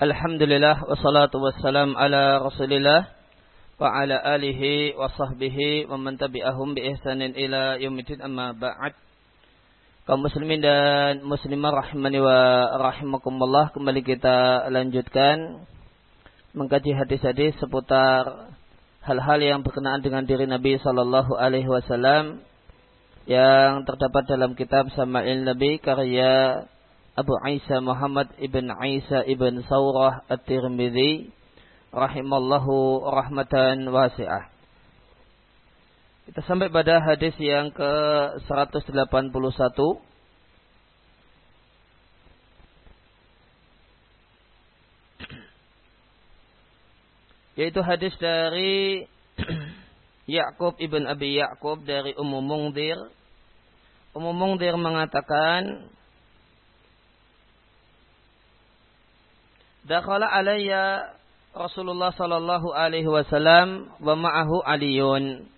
Alhamdulillah wassalatu wassalam ala Rasulillah wa ala alihi wa sahbihi wa man tabi'ahum bi ihsanin ila yaumil amma ba'd. Kaum muslimin dan muslimah rahimani wa rahimakumullah kembali kita lanjutkan mengkaji hadis-hadis seputar hal-hal yang berkenaan dengan diri Nabi sallallahu alaihi wasallam yang terdapat dalam kitab Sama'il Nabi karya Abu Isa Muhammad ibn Isa ibn Saurah At-Tirmidzi rahimallahu rahmatan wasi'ah. Kita sampai pada hadis yang ke 181 yaitu hadis dari Yakub ibn Abi Yakub dari Ummu Mungdir. Ummu Mungdir mengatakan Dakhala alayya Rasulullah sallallahu alaihi wasallam wa ma'ahu Aliun.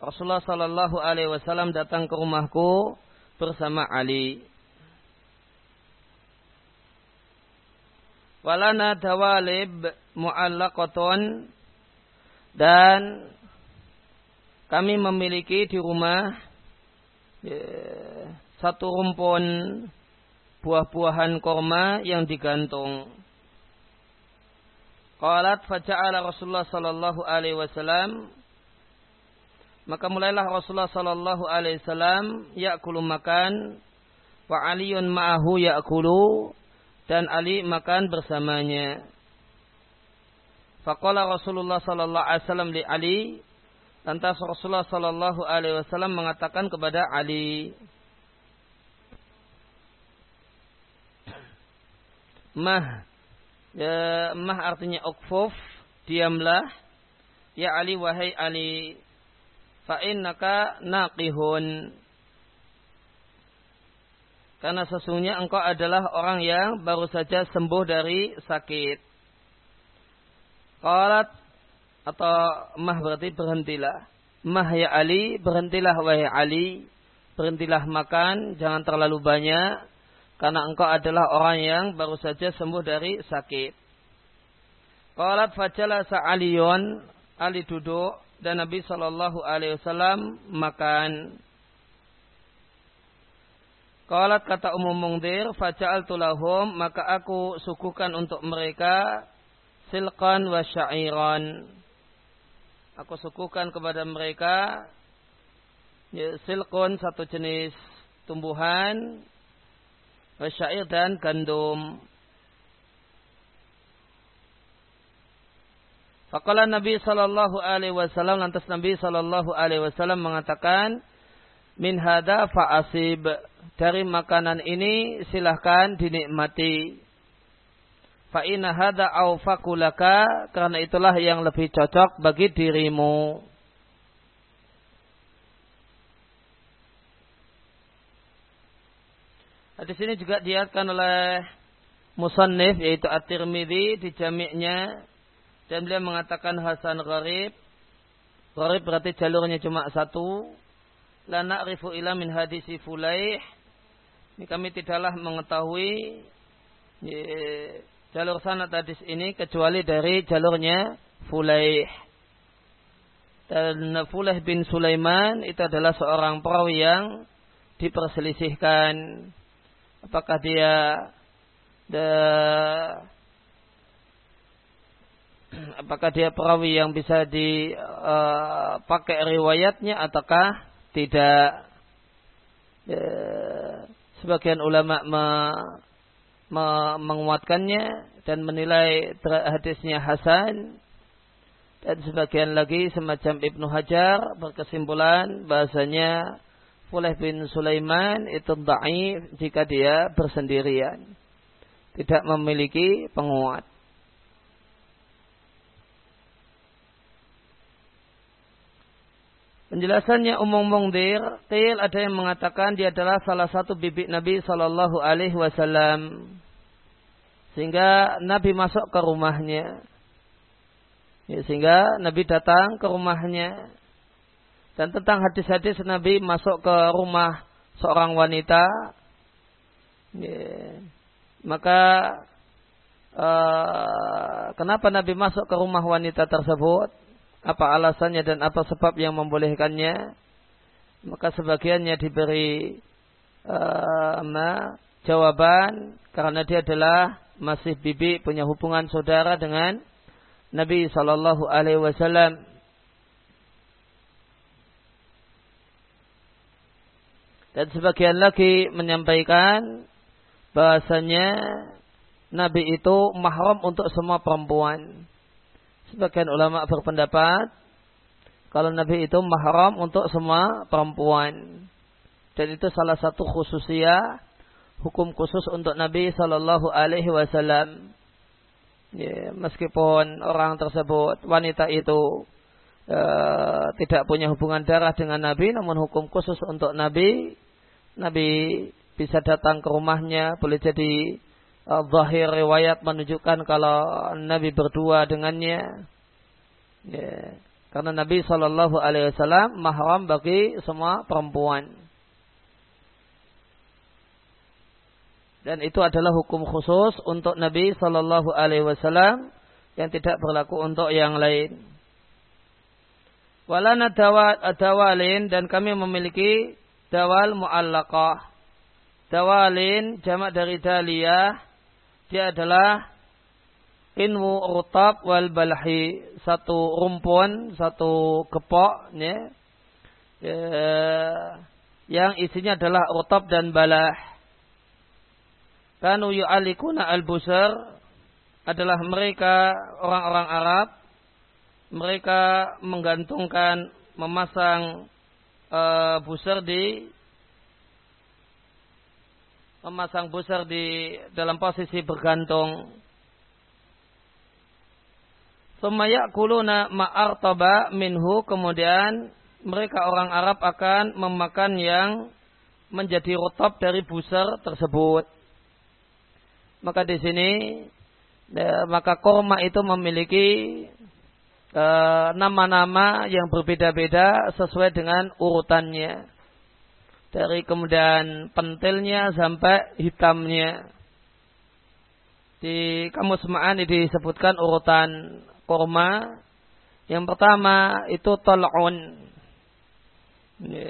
Rasulullah sallallahu alaihi wasallam datang ke rumahku bersama Ali. Walana dawalib mu'allaqatun dan kami memiliki di rumah ya, satu rumpun buah-buahan korma yang digantung. Qalat faja'ala Rasulullah sallallahu alaihi wasallam maka mulailah Rasulullah sallallahu alaihi wasallam yakulu makan wa Aliun ma'ahu yakulu dan Ali makan bersamanya. Faqala Rasulullah sallallahu alaihi wasallam li Ali lantas Rasulullah sallallahu alaihi wasallam mengatakan kepada Ali Mah Ya, mah artinya ukfuf, diamlah. Ya Ali wahai Ali, fa innaka naqihun. Karena sesungguhnya engkau adalah orang yang baru saja sembuh dari sakit. Qalat atau mah berarti berhentilah. Mah ya Ali, berhentilah wahai Ali. Berhentilah makan, jangan terlalu banyak karena engkau adalah orang yang baru saja sembuh dari sakit. Qalat fajalasa Aliyun, Ali duduk dan Nabi Shallallahu alaihi wasallam makan. Qalat kata Umum Mungdir, faja'altu lahum, maka aku sukukan untuk mereka silqan wa syairan. Aku sukukan kepada mereka ya, silkun satu jenis tumbuhan syair dan gandum. Faqala Nabi sallallahu alaihi wasallam lantas Nabi sallallahu alaihi wasallam mengatakan min hada fa'asib dari makanan ini silahkan dinikmati. Fa inna hada karena itulah yang lebih cocok bagi dirimu. Hadis ini juga diatkan oleh Musannif yaitu At-Tirmidzi di jami'nya dan beliau mengatakan Hasan Gharib. Gharib berarti jalurnya cuma satu. La na'rifu ila min hadisi Fulaih. Ini kami tidaklah mengetahui jalur sanad hadis ini kecuali dari jalurnya Fulaih. Dan Fulaih bin Sulaiman itu adalah seorang perawi yang diperselisihkan apakah dia the, apakah dia perawi yang bisa dipakai uh, riwayatnya ataukah tidak? Uh, sebagian ulama me, me, menguatkannya dan menilai hadisnya hasan. Dan sebagian lagi semacam Ibnu Hajar berkesimpulan bahasanya Fuleh bin Sulaiman itu da'if jika dia bersendirian. Tidak memiliki penguat. Penjelasannya umum mungdir, til ada yang mengatakan dia adalah salah satu bibit Nabi Shallallahu Alaihi Wasallam, sehingga Nabi masuk ke rumahnya, ya, sehingga Nabi datang ke rumahnya, dan tentang hadis-hadis Nabi masuk ke rumah seorang wanita, maka uh, kenapa Nabi masuk ke rumah wanita tersebut? Apa alasannya dan apa sebab yang membolehkannya? Maka sebagiannya diberi uh, jawaban karena dia adalah masih bibi punya hubungan saudara dengan Nabi Shallallahu Alaihi Wasallam. Dan sebagian lagi menyampaikan bahasanya Nabi itu mahram untuk semua perempuan. Sebagian ulama berpendapat kalau Nabi itu mahram untuk semua perempuan. Dan itu salah satu khususia hukum khusus untuk Nabi Shallallahu Alaihi Wasallam. Ya, meskipun orang tersebut wanita itu uh, tidak punya hubungan darah dengan Nabi, namun hukum khusus untuk Nabi, Nabi bisa datang ke rumahnya, boleh jadi uh, zahir riwayat menunjukkan kalau Nabi berdua dengannya. Ya, karena Nabi Shallallahu Alaihi Wasallam mahram bagi semua perempuan. dan itu adalah hukum khusus untuk Nabi Wasallam yang tidak berlaku untuk yang lain. Walana dawalin dan kami memiliki dawal muallaqah. Dawalin jamak dari daliyah dia adalah inwu rutab wal balhi. Satu rumpun satu kepok ya, ya yang isinya adalah rutab dan balah. Kanu yu'alikuna al-busar adalah mereka orang-orang Arab mereka menggantungkan memasang uh, busar di memasang busar di dalam posisi bergantung Sumaya kuluna ma'artaba minhu kemudian mereka orang Arab akan memakan yang menjadi rotab dari busar tersebut. Maka di sini ya, maka korma itu memiliki e, nama-nama e, yang berbeda-beda sesuai dengan urutannya. Dari kemudian pentilnya sampai hitamnya. Di kamus ma'ani disebutkan urutan korma. Yang pertama itu tol'un.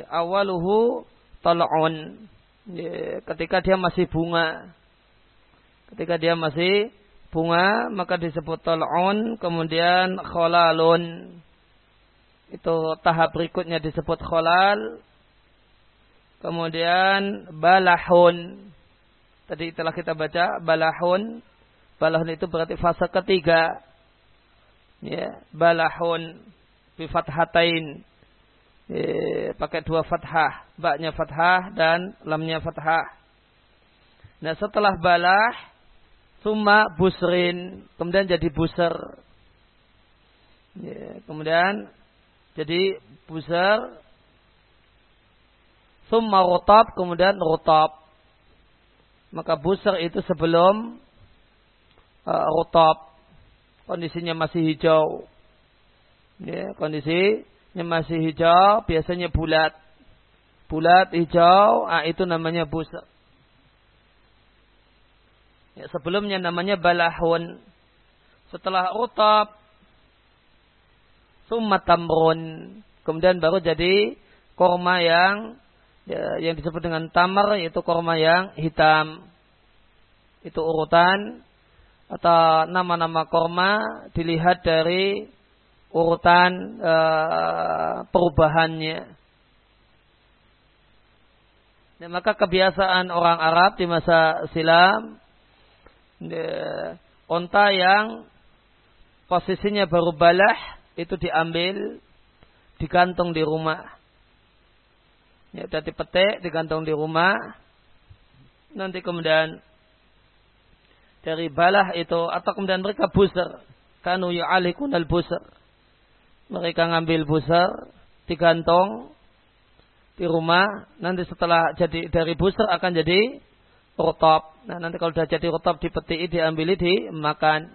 Awaluhu tol'un. Ketika dia masih bunga Ketika dia masih bunga maka disebut tol'un kemudian kholalun. Itu tahap berikutnya disebut kholal. Kemudian balahun. Tadi telah kita baca balahun. Balahun itu berarti fase ketiga. Ya, balahun bi fathatain. Ya, pakai dua fathah, baknya fathah dan lamnya fathah. Nah, setelah balah Suma busrin. Kemudian jadi buser. Ya, kemudian jadi buser. Suma rotab. Kemudian rotab. Maka buser itu sebelum uh, rotab. Kondisinya masih hijau. Ya, kondisinya masih hijau. Biasanya bulat. Bulat, hijau. Ah, itu namanya buser. Ya, sebelumnya namanya balahun. Setelah utab, summa tamrun. Kemudian baru jadi korma yang ya, yang disebut dengan tamar yaitu korma yang hitam. Itu urutan atau nama-nama korma dilihat dari urutan uh, perubahannya. Ya, maka kebiasaan orang Arab di masa silam onta yang posisinya baru balah itu diambil digantung di rumah. Ya, sudah dipetik, digantung di rumah. Nanti kemudian dari balah itu atau kemudian mereka buser. Kanu yu'alikun al buser. Mereka ngambil buser, digantung di rumah. Nanti setelah jadi dari buser akan jadi rotab. Nah nanti kalau sudah jadi rotab dipetik, diambil, dimakan.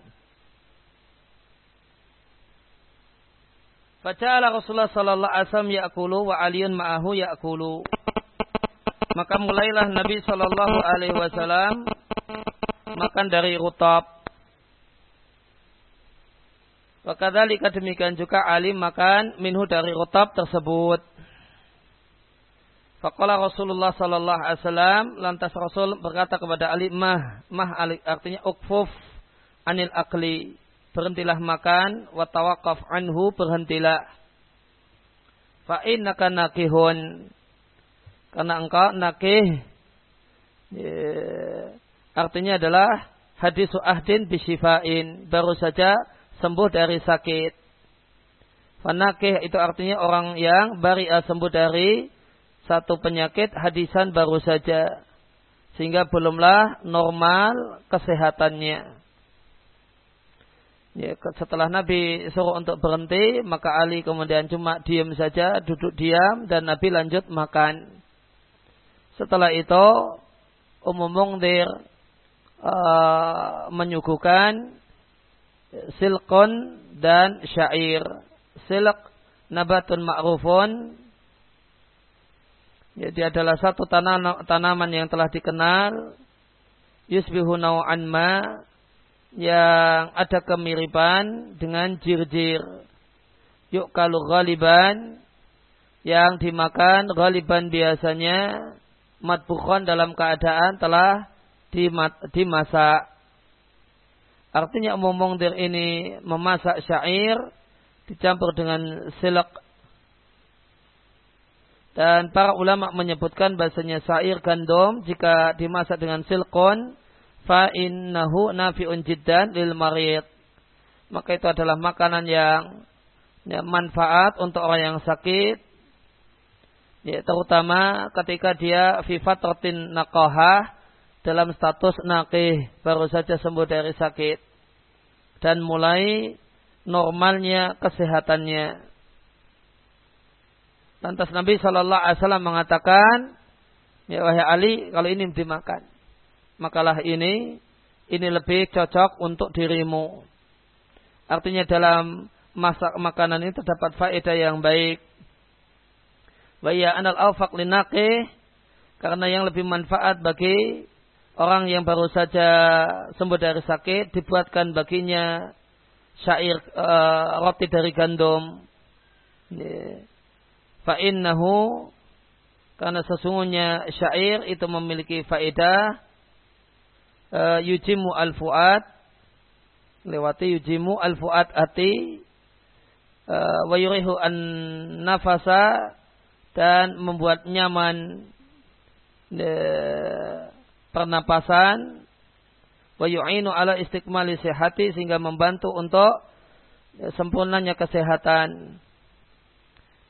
Faja'ala Rasulullah sallallahu alaihi wasallam ya'kulu wa aliyun ma'ahu ya'kulu. Maka mulailah Nabi sallallahu alaihi wasallam makan dari rutab Wakadhalika demikian juga Ali makan minhu dari rotab tersebut. Faqala Rasulullah sallallahu alaihi wasallam lantas Rasul berkata kepada Ali mah mah Ali artinya ukfuf anil akli berhentilah makan wa tawaqqaf anhu berhentilah. Fa innaka nakihun karena engkau nakih ya, artinya adalah hadis ahdin bisifain baru saja sembuh dari sakit. Fanakih itu artinya orang yang bari'a sembuh dari satu penyakit hadisan baru saja. Sehingga belumlah normal kesehatannya. Ya, setelah Nabi suruh untuk berhenti, maka Ali kemudian cuma diam saja, duduk diam, dan Nabi lanjut makan. Setelah itu, Umum Mungdir uh, menyuguhkan silkon dan syair. Silk nabatun ma'rufun. Jadi adalah satu tanaman yang telah dikenal. Yusbihu naw'an ma. Yang ada kemiripan dengan jir-jir. Yuk kalau ghaliban. Yang dimakan ghaliban biasanya. Matbukhon dalam keadaan telah dimasak Artinya umum mungdir ini memasak syair dicampur dengan silak. Dan para ulama menyebutkan bahasanya syair gandum jika dimasak dengan silkon fa innahu nafi'un jiddan lil marid. Maka itu adalah makanan yang ya, manfaat untuk orang yang sakit. Ya, terutama ketika dia fi fatratin naqahah dalam status nakih baru saja sembuh dari sakit dan mulai normalnya kesehatannya. Lantas Nabi Shallallahu Alaihi Wasallam mengatakan, ya wahai Ali, kalau ini dimakan, makalah ini ini lebih cocok untuk dirimu. Artinya dalam masak makanan ini terdapat faedah yang baik. Wa ya anal awfaq linaqih karena yang lebih manfaat bagi orang yang baru saja sembuh dari sakit dibuatkan baginya syair uh, roti dari gandum. Fa'innahu karena sesungguhnya syair itu memiliki faedah uh, yujimu al-fuad lewati yujimu al-fuad ati uh, wa yurihu an nafasa dan membuat nyaman uh, pernapasan wa yu'inu ala istiqmali sehati sehingga membantu untuk sempurnanya kesehatan.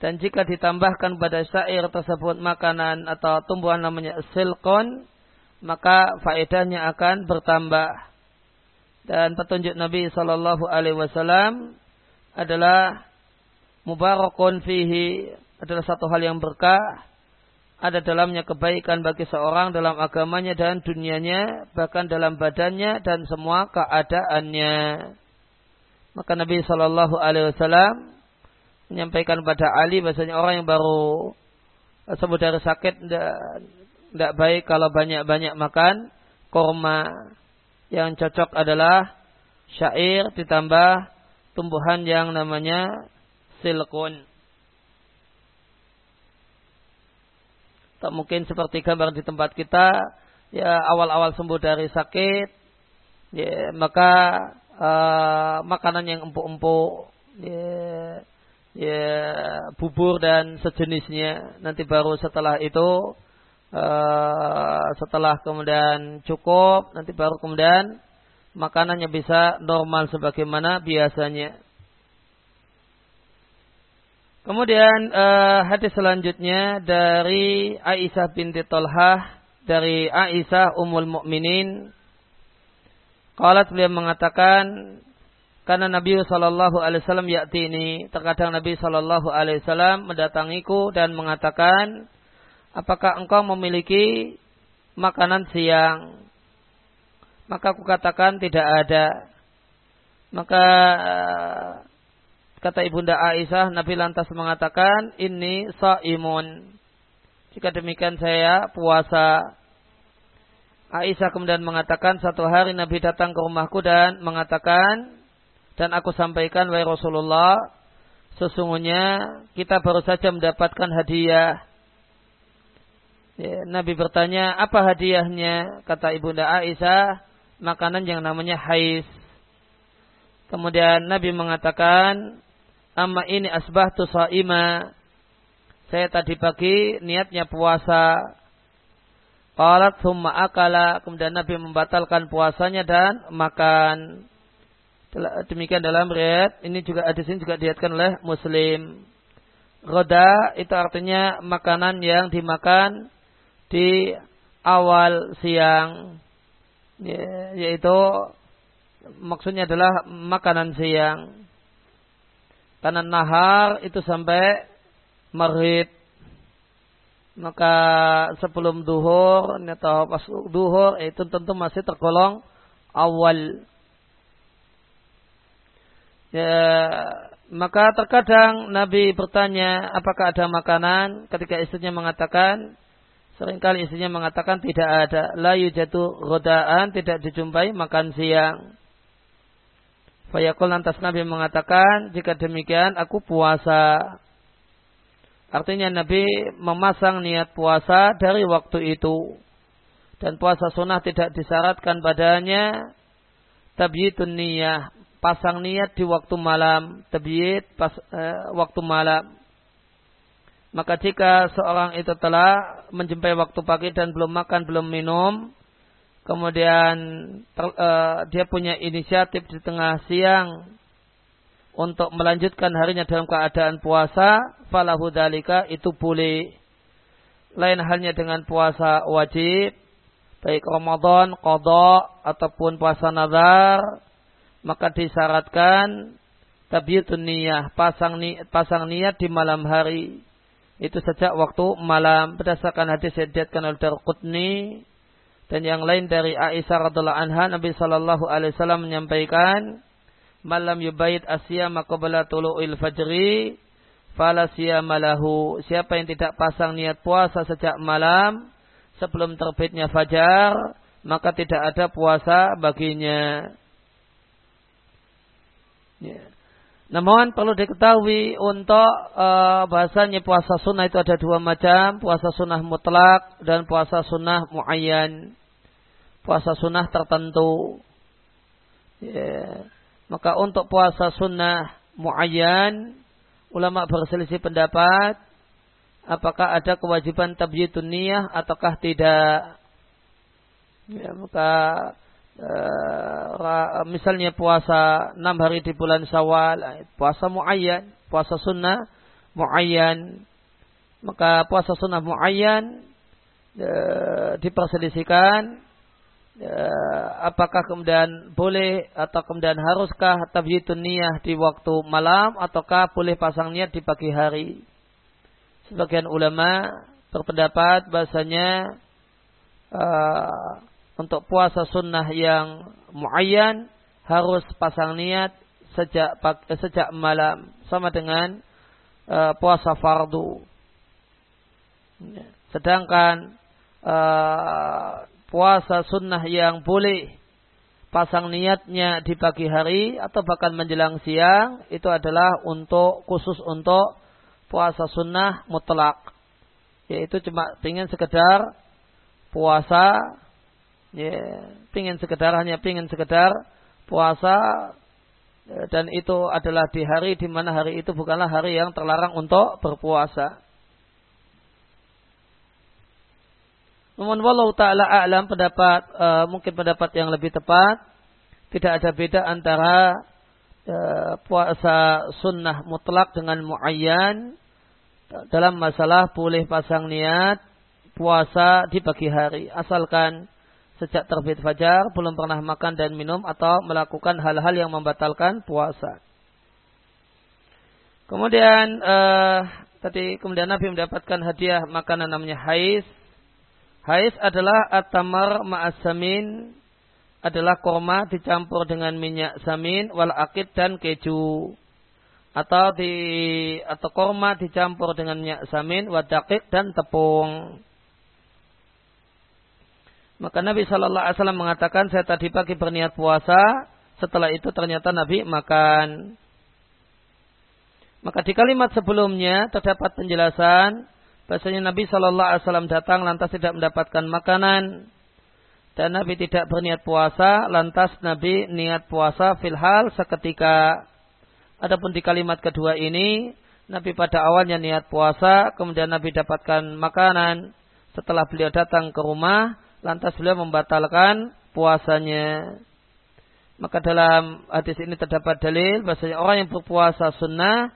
Dan jika ditambahkan pada syair tersebut makanan atau tumbuhan namanya silkon, maka faedahnya akan bertambah. Dan petunjuk Nabi Shallallahu Alaihi Wasallam adalah mubarakun fihi adalah satu hal yang berkah ada dalamnya kebaikan bagi seorang dalam agamanya dan dunianya, bahkan dalam badannya dan semua keadaannya. Maka Nabi Shallallahu Alaihi Wasallam menyampaikan pada Ali bahasanya orang yang baru sembuh dari sakit tidak baik kalau banyak-banyak makan korma. Yang cocok adalah syair ditambah tumbuhan yang namanya silkun. Tak mungkin seperti gambar di tempat kita, ya awal-awal sembuh dari sakit, ya maka uh, makanan yang empuk-empuk, ya, ya bubur dan sejenisnya. Nanti baru setelah itu, uh, setelah kemudian cukup, nanti baru kemudian makanannya bisa normal sebagaimana biasanya. Kemudian uh, hadis selanjutnya dari Aisyah binti Tolhah dari Aisyah Ummul Mukminin. Qalat beliau mengatakan karena Nabi Shallallahu Alaihi Wasallam yakti ini terkadang Nabi Shallallahu Alaihi Wasallam mendatangiku dan mengatakan apakah engkau memiliki makanan siang maka aku katakan tidak ada maka Kata Ibunda Aisyah, Nabi lantas mengatakan, ini sa'imun. Jika demikian saya puasa. Aisyah kemudian mengatakan, satu hari Nabi datang ke rumahku dan mengatakan, dan aku sampaikan wahai Rasulullah sesungguhnya kita baru saja mendapatkan hadiah Ya, Nabi bertanya, apa hadiahnya? Kata Ibunda Aisyah, makanan yang namanya hais. Kemudian Nabi mengatakan, Amma ini asbah tu sa'ima. Saya tadi pagi niatnya puasa. Qalat summa akala. Kemudian Nabi membatalkan puasanya dan makan. Demikian dalam riat. Ini juga hadis ini juga diatkan oleh Muslim. Roda itu artinya makanan yang dimakan di awal siang ya, yaitu maksudnya adalah makanan siang karena nahar itu sampai maghrib maka sebelum duhur atau pas duhur itu tentu masih tergolong awal ya, maka terkadang Nabi bertanya apakah ada makanan ketika istrinya mengatakan Seringkali istrinya mengatakan tidak ada. La yujatu rodaan, tidak dijumpai makan siang. Fayaqul lantas Nabi mengatakan, jika demikian aku puasa. Artinya Nabi memasang niat puasa dari waktu itu. Dan puasa sunnah tidak disyaratkan padanya tabyitun niyah. Pasang niat di waktu malam. Tabyit pas, eh, waktu malam. Maka jika seorang itu telah menjumpai waktu pagi dan belum makan, belum minum, kemudian ter, uh, dia punya inisiatif di tengah siang untuk melanjutkan harinya dalam keadaan puasa, falahu dalika itu boleh. Lain halnya dengan puasa wajib, baik Ramadan, kodok, ataupun puasa nazar, maka disyaratkan tabiatun niyah, pasang, ni, pasang niat di malam hari. Itu sejak waktu malam. Berdasarkan hadis yang diatkan oleh Darqutni dan yang lain dari Aisyah radhiallahu anha Nabi sallallahu alaihi wasallam menyampaikan malam yubait asyama qabla tulu'il fajri fala siyama lahu. Siapa yang tidak pasang niat puasa sejak malam sebelum terbitnya fajar maka tidak ada puasa baginya yeah. Namun perlu diketahui untuk uh, bahasanya puasa sunnah itu ada dua macam, puasa sunnah mutlak dan puasa sunnah muayyan. Puasa sunnah tertentu. Yeah. Maka untuk puasa sunnah muayyan, ulama berselisih pendapat apakah ada kewajiban tabyitun niyah ataukah tidak. Ya, maka uh, misalnya puasa enam hari di bulan Syawal, eh, puasa muayyan, puasa sunnah muayyan, maka puasa sunnah muayyan uh, diperselisihkan apakah kemudian boleh atau kemudian haruskah tabyitun niyah di waktu malam ataukah boleh pasang niat di pagi hari. Sebagian ulama berpendapat bahasanya untuk puasa sunnah yang muayyan harus pasang niat sejak eh, sejak malam sama dengan uh, puasa fardu. Sedangkan uh, puasa sunnah yang boleh pasang niatnya di pagi hari atau bahkan menjelang siang itu adalah untuk khusus untuk puasa sunnah mutlak yaitu cuma ingin sekedar puasa ya pingin sekedar hanya pingin sekedar puasa ya, dan itu adalah di hari di mana hari itu bukanlah hari yang terlarang untuk berpuasa. Namun walau ta'ala a'lam pendapat uh, mungkin pendapat yang lebih tepat tidak ada beda antara uh, puasa sunnah mutlak dengan muayyan dalam masalah boleh pasang niat puasa di pagi hari asalkan sejak terbit fajar belum pernah makan dan minum atau melakukan hal-hal yang membatalkan puasa. Kemudian uh, tadi kemudian Nabi mendapatkan hadiah makanan namanya hais. Hais adalah atamar ma'asamin adalah korma dicampur dengan minyak samin wal akid dan keju atau di atau korma dicampur dengan minyak samin wadakik dan tepung. Maka Nabi Shallallahu Alaihi Wasallam mengatakan saya tadi pagi berniat puasa, setelah itu ternyata Nabi makan. Maka di kalimat sebelumnya terdapat penjelasan bahasanya Nabi Shallallahu Alaihi Wasallam datang lantas tidak mendapatkan makanan dan Nabi tidak berniat puasa lantas Nabi niat puasa filhal seketika. Adapun di kalimat kedua ini Nabi pada awalnya niat puasa kemudian Nabi dapatkan makanan setelah beliau datang ke rumah lantas beliau membatalkan puasanya. Maka dalam hadis ini terdapat dalil bahasanya orang yang berpuasa sunnah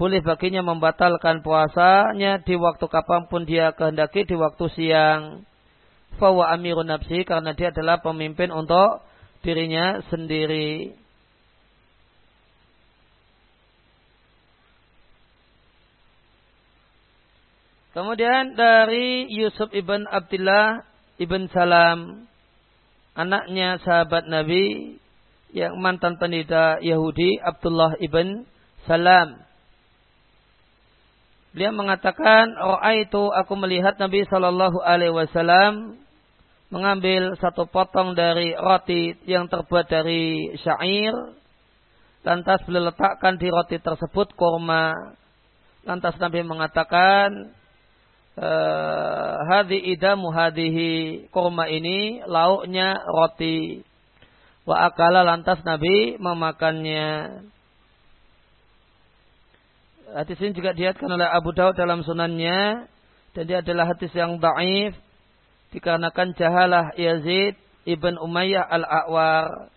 boleh baginya membatalkan puasanya di waktu kapan pun dia kehendaki di waktu siang. Fawa amirun nafsi karena dia adalah pemimpin untuk dirinya sendiri. Kemudian dari Yusuf ibn Abdullah ibn Salam, anaknya sahabat Nabi yang mantan pendidik Yahudi Abdullah ibn Salam. Beliau mengatakan, itu aku melihat Nabi Shallallahu Alaihi Wasallam mengambil satu potong dari roti yang terbuat dari syair, lantas beliau letakkan di roti tersebut kurma. Lantas Nabi mengatakan, eh, hadi idamu hadihi kurma ini lauknya roti. Wa akala lantas Nabi memakannya. Hadis ini juga diatkan oleh Abu Daud dalam sunannya dan dia adalah hadis yang baif dikarenakan jahalah Yazid ibn Umayyah al-A'war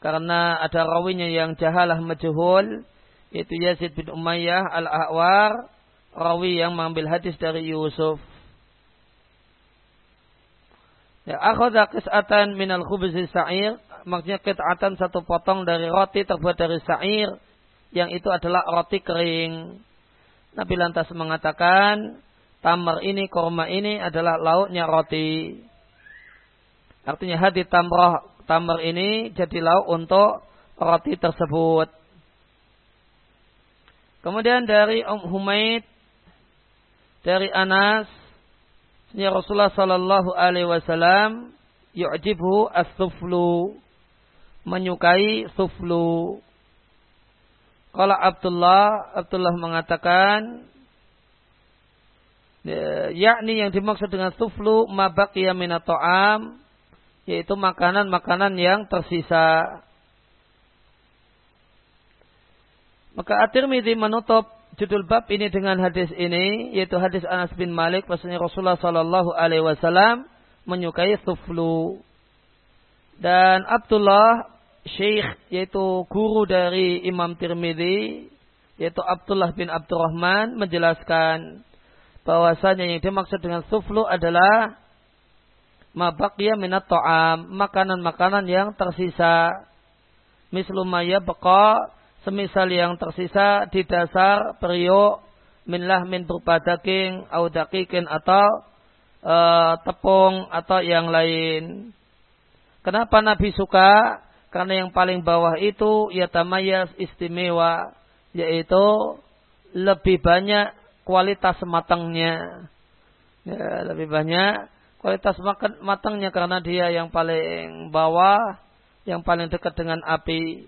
karena ada rawinya yang jahalah majhul yaitu Yazid bin Umayyah al-A'war rawi yang mengambil hadis dari Yusuf Ya, akhadha qis'atan minal khubzi sa'ir, maksudnya qit'atan satu potong dari roti terbuat dari sa'ir yang itu adalah roti kering. Nabi lantas mengatakan, tamar ini, korma ini adalah lauknya roti. Artinya hati tamrah, tamar ini jadi lauk untuk roti tersebut. Kemudian dari Om Humaid, dari Anas, ya Rasulullah Sallallahu Alaihi Wasallam, yu'jibhu as-suflu, menyukai suflu. Kalau Abdullah, Abdullah mengatakan, ya, yakni yang dimaksud dengan suflu mabaqiya minato'am, yaitu makanan-makanan yang tersisa. Maka At-Tirmidzi menutup judul bab ini dengan hadis ini, yaitu hadis Anas bin Malik, bahwasanya Rasulullah Shallallahu Alaihi Wasallam menyukai suflu. Dan Abdullah syekh yaitu guru dari Imam Tirmidzi yaitu Abdullah bin Abdurrahman menjelaskan bahwasanya yang dimaksud dengan suflu adalah mabaqiya minat ta'am, makanan-makanan yang tersisa. Mislumaya beka, semisal yang tersisa di dasar periuk min lahmin berupa daging, au dakikin atau uh, tepung atau yang lain. Kenapa Nabi suka? Karena yang paling bawah itu ya tamayas istimewa yaitu lebih banyak kualitas matangnya. Ya, lebih banyak kualitas matangnya karena dia yang paling bawah, yang paling dekat dengan api.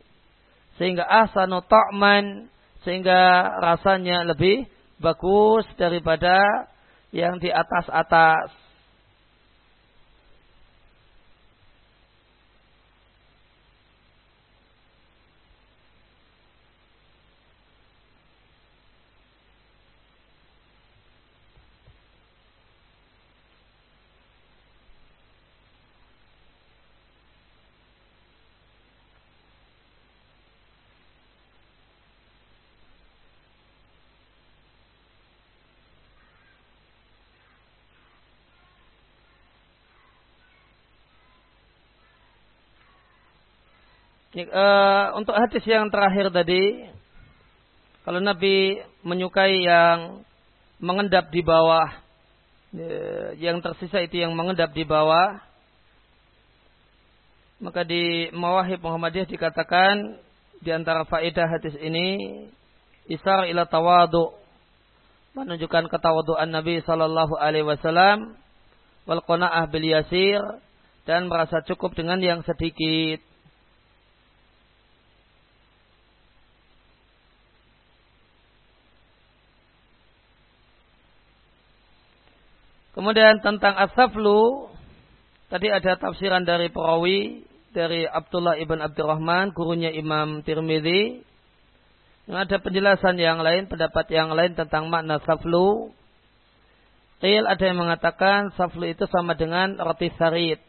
Sehingga asanu ta'man sehingga rasanya lebih bagus daripada yang di atas-atas. Uh, untuk hadis yang terakhir tadi, kalau Nabi menyukai yang mengendap di bawah, uh, yang tersisa itu yang mengendap di bawah, maka di Mawahib Muhammadiyah dikatakan di antara faedah hadis ini isar ila tawadu menunjukkan ketawaduan Nabi sallallahu alaihi wasallam wal qanaah bil yasir dan merasa cukup dengan yang sedikit Kemudian tentang asaflu, tadi ada tafsiran dari perawi dari Abdullah ibn Abdurrahman, gurunya Imam Tirmidzi. Ada penjelasan yang lain, pendapat yang lain tentang makna saflu. Qil ada yang mengatakan saflu itu sama dengan roti sarit.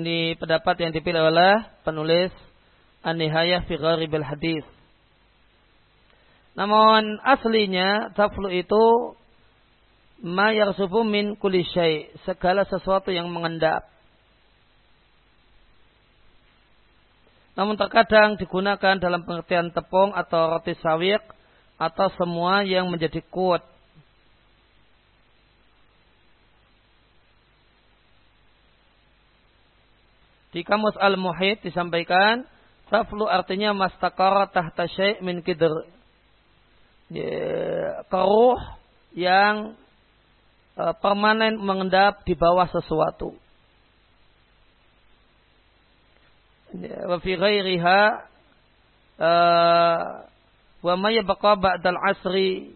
Ini pendapat yang dipilih oleh penulis An-Nihayah fi Hadis. Namun aslinya saflu itu ma yarsufu min kulli syai, segala sesuatu yang mengendap. Namun terkadang digunakan dalam pengertian tepung atau roti sawik atau semua yang menjadi kuat. Di kamus Al-Muhid disampaikan, saflu artinya mastakara tahta syai' min kidr. Keruh yang permanen mengendap di bawah sesuatu. Wa fi ghairiha eh, wa ma yabqa ba'dal asri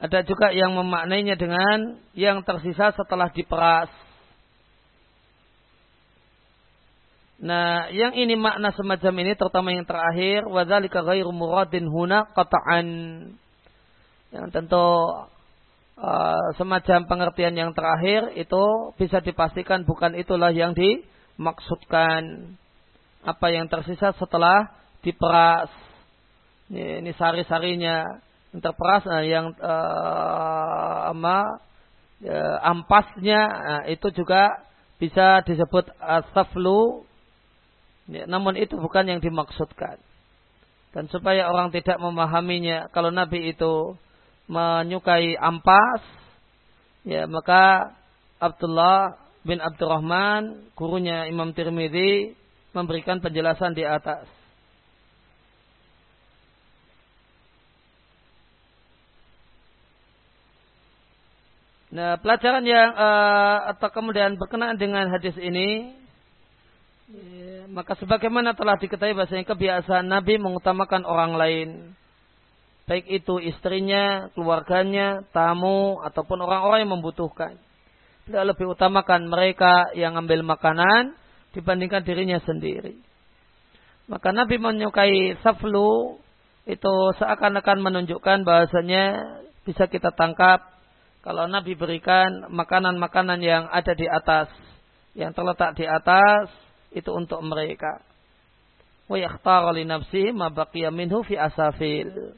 Ada juga yang memaknainya dengan yang tersisa setelah diperas. Nah, yang ini makna semacam ini terutama yang terakhir, wadzalika ghairu muradin huna qata'an yang tentu uh, semacam pengertian yang terakhir itu bisa dipastikan bukan itulah yang dimaksudkan. Apa yang tersisa setelah diperas. Ini, ini sari-sarinya yang terperas nah, yang uh, ama, uh, ampasnya nah, itu juga bisa disebut asaflu namun itu bukan yang dimaksudkan. Dan supaya orang tidak memahaminya kalau Nabi itu menyukai ampas, ya maka Abdullah bin Abdurrahman, gurunya Imam Tirmidzi, memberikan penjelasan di atas. Nah, pelajaran yang uh, atau kemudian berkenaan dengan hadis ini, ya, maka sebagaimana telah diketahui bahasanya kebiasaan Nabi mengutamakan orang lain baik itu istrinya, keluarganya, tamu, ataupun orang-orang yang membutuhkan. Beliau lebih utamakan mereka yang ambil makanan dibandingkan dirinya sendiri. Maka Nabi menyukai saflu itu seakan-akan menunjukkan bahasanya bisa kita tangkap kalau Nabi berikan makanan-makanan yang ada di atas, yang terletak di atas itu untuk mereka. Wa yakhtara li nafsihi ma baqiya minhu fi asafil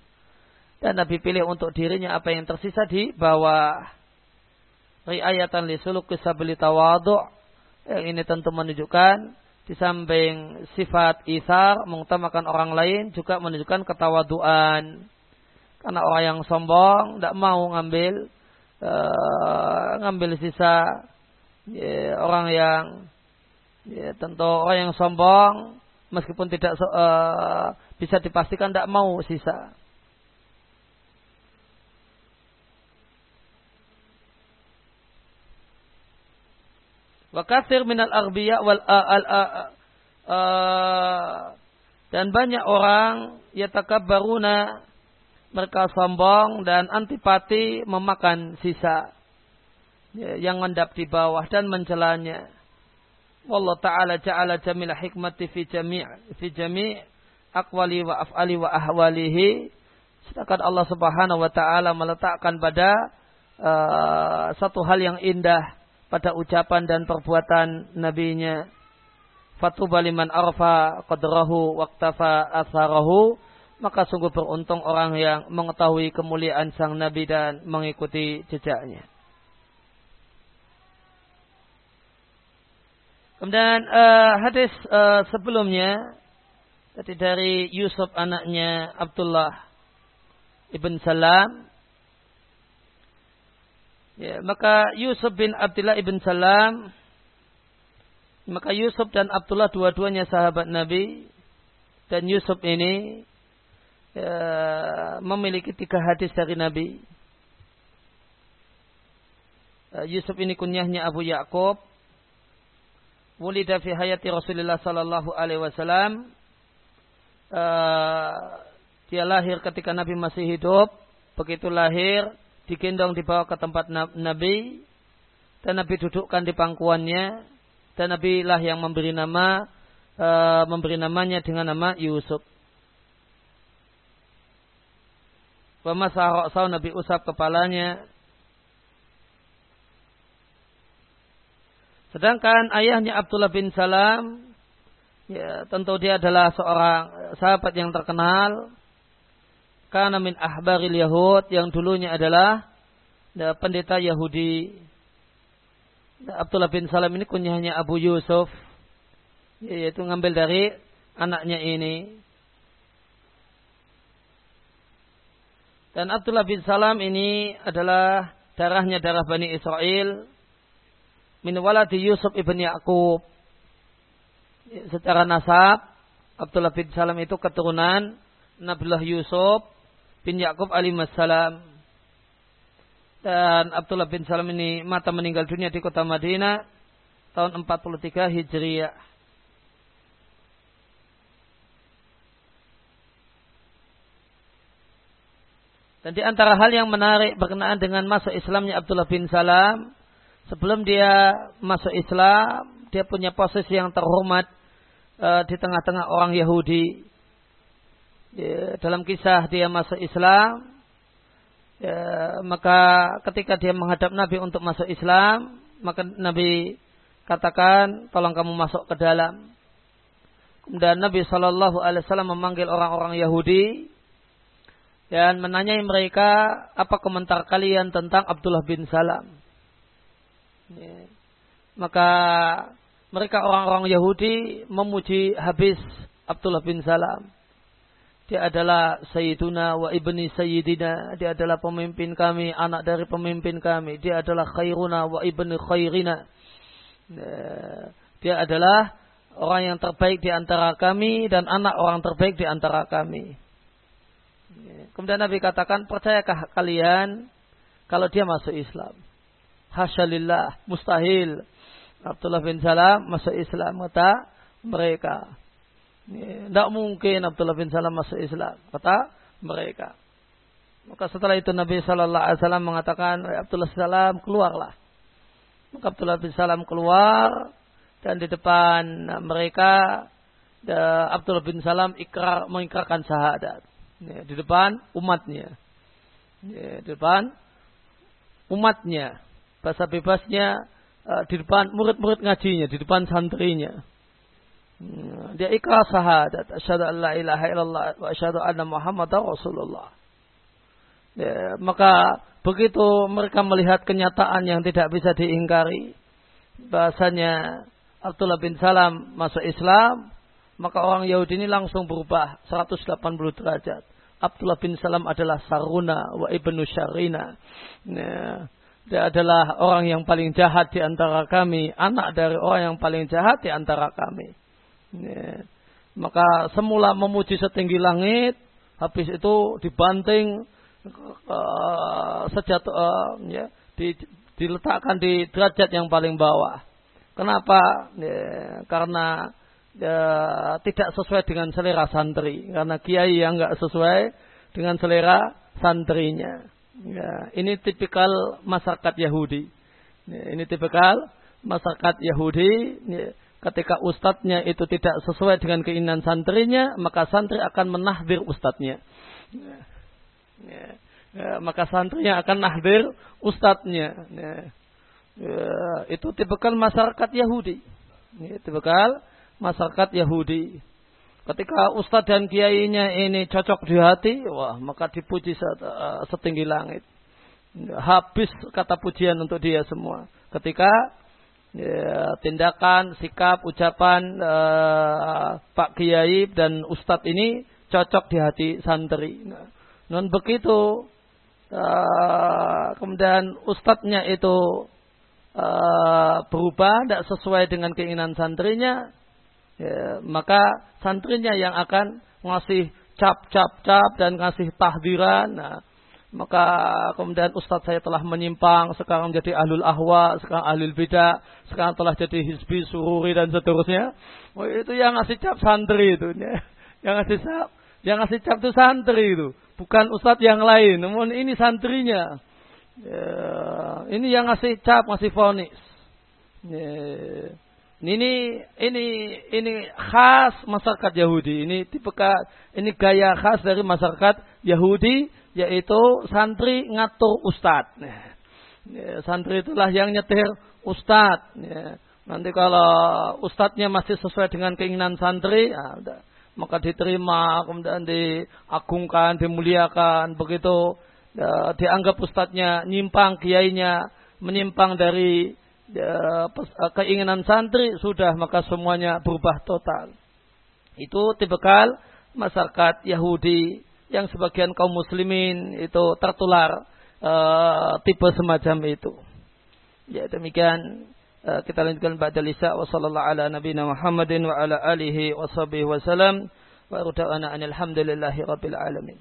dan Nabi pilih untuk dirinya apa yang tersisa di bawah. Riayatan li suluk kisabili tawadu' yang ini tentu menunjukkan di samping sifat isar mengutamakan orang lain juga menunjukkan ketawaduan. Karena orang yang sombong tidak mau ngambil uh, ngambil sisa ya, orang yang ya, tentu orang yang sombong meskipun tidak uh, bisa dipastikan tidak mau sisa. Wa kathir minal arbiya wal al, dan banyak orang yatakabbaruna mereka sombong dan antipati memakan sisa ya, yang mendap di bawah dan mencelanya. Wallah ta'ala ja'ala jamil hikmati fi jami' fi jami' aqwali wa af'ali wa ahwalihi. Sedangkan Allah Subhanahu wa taala meletakkan pada uh, satu hal yang indah pada ucapan dan perbuatan nabinya. Fatuba liman arfa qadrahu waqtafa asarahu. Maka sungguh beruntung orang yang mengetahui kemuliaan sang nabi dan mengikuti jejaknya. Kemudian uh, hadis uh, sebelumnya tadi dari Yusuf anaknya Abdullah ibn Salam Ya, maka Yusuf bin Abdullah ibn Salam, maka Yusuf dan Abdullah dua-duanya sahabat Nabi, dan Yusuf ini ya, memiliki tiga hadis dari Nabi. Ya, Yusuf ini kunyahnya Abu Yakub, wulida fi hayati Rasulullah sallallahu alaihi wasallam. Uh, dia lahir ketika Nabi masih hidup. Begitu lahir, digendong dibawa ke tempat Nabi. Dan Nabi dudukkan di pangkuannya. Dan Nabi lah yang memberi nama, e, memberi namanya dengan nama Yusuf. Pemasah Nabi usap kepalanya. Sedangkan ayahnya Abdullah bin Salam, ya tentu dia adalah seorang sahabat yang terkenal karena min ahbaril Yahud yang dulunya adalah ya, pendeta Yahudi. Abdullah bin Salam ini kunyahnya Abu Yusuf. Yaitu ngambil dari anaknya ini. Dan Abdullah bin Salam ini adalah darahnya darah Bani Israel. Min waladi Yusuf ibn Ya'qub. Secara nasab, Abdullah bin Salam itu keturunan Nabiullah Yusuf bin Yakub alaihissalam. Dan Abdullah bin Salam ini mata meninggal dunia di kota Madinah tahun 43 Hijriah. Dan di antara hal yang menarik berkenaan dengan masuk Islamnya Abdullah bin Salam, sebelum dia masuk Islam, dia punya posisi yang terhormat uh, di tengah-tengah orang Yahudi ya, dalam kisah dia masuk Islam, ya, maka ketika dia menghadap Nabi untuk masuk Islam, maka Nabi katakan, tolong kamu masuk ke dalam. Kemudian Nabi Shallallahu Alaihi Wasallam memanggil orang-orang Yahudi dan menanyai mereka apa komentar kalian tentang Abdullah bin Salam. Ya. Maka mereka orang-orang Yahudi memuji habis Abdullah bin Salam. Dia adalah Sayyiduna wa ibni Sayyidina. Dia adalah pemimpin kami, anak dari pemimpin kami. Dia adalah khairuna wa ibni khairina. Dia adalah orang yang terbaik di antara kami dan anak orang terbaik di antara kami. Kemudian Nabi katakan, percayakah kalian kalau dia masuk Islam? Hasyalillah, mustahil. Abdullah bin Salam masuk Islam. Kata mereka. Tidak mungkin Abdullah bin Salam masuk Islam. Kata mereka. Maka setelah itu Nabi Shallallahu Alaihi Wasallam mengatakan, Abdullah bin Salam keluarlah. Maka Abdullah bin Salam keluar dan di depan mereka Abdullah bin Salam ikrar mengikrarkan syahadat ya, di depan umatnya. Ya, di depan umatnya. Bahasa bebasnya uh, di depan murid-murid ngajinya, di depan santrinya. Dia ikhlas syahadat asyhadu an la ilaha illallah wa asyhadu anna muhammadar rasulullah. Ya, maka begitu mereka melihat kenyataan yang tidak bisa diingkari bahasanya Abdullah bin Salam masuk Islam maka orang Yahudi ini langsung berubah 180 derajat. Abdullah bin Salam adalah Saruna wa ibnu Syarina. Ya, dia adalah orang yang paling jahat di antara kami anak dari orang yang paling jahat di antara kami Ya. Maka semula memuji setinggi langit, habis itu dibanting uh, sejatuh uh, ya, di, diletakkan di derajat yang paling bawah. Kenapa? Ya, karena ya, tidak sesuai dengan selera santri. Karena kiai yang nggak sesuai dengan selera santrinya. Ya, ini tipikal masyarakat Yahudi. Ya, ini tipikal masyarakat Yahudi. Ya, ketika ustadznya itu tidak sesuai dengan keinginan santrinya, maka santri akan menahdir ustadznya. Ya. Ya. Ya. Maka santrinya akan nahdir ustadznya. Ya. Ya. Itu tipikal masyarakat Yahudi. Ya. Tipikal masyarakat Yahudi. Ketika ustadz dan kiainya ini cocok di hati, wah maka dipuji setinggi langit. Habis kata pujian untuk dia semua. Ketika ya, tindakan, sikap, ucapan uh, Pak Kiai dan Ustadz ini cocok di hati santri. Nah, non begitu uh, kemudian Ustadznya itu uh, berubah, tidak sesuai dengan keinginan santrinya, ya, maka santrinya yang akan ngasih cap cap cap dan ngasih tahdiran. Nah, maka kemudian ustadz saya telah menyimpang, sekarang menjadi ahlul ahwa, sekarang ahlul bidah, sekarang telah jadi hizbi sururi dan seterusnya. Oh, itu yang ngasih cap santri itu. Ya. Yang ngasih cap Yang ngasih cap itu santri itu, bukan ustadz yang lain. Namun ini santrinya. Ya, ini yang ngasih cap, ngasih fonis. Ya. Ini ini ini khas masyarakat Yahudi. Ini tipe ini gaya khas dari masyarakat Yahudi yaitu santri ngatur ustad. Ya, santri itulah yang nyetir ustad. Ya. Nanti kalau ustadznya masih sesuai dengan keinginan santri, ya, maka diterima, kemudian diagungkan, dimuliakan, begitu ya, dianggap ustadznya nyimpang, kiainya menyimpang dari ya, keinginan santri sudah maka semuanya berubah total. Itu tipikal masyarakat Yahudi yang sebagian kaum muslimin itu tertular uh, tipe semacam itu. Ya demikian uh, kita lanjutkan ba'da lisa wa sallallahu ala nabiyina Muhammadin wa ala alihi wa sahbihi wa salam wa ruda'ana alhamdulillahi rabbil alamin.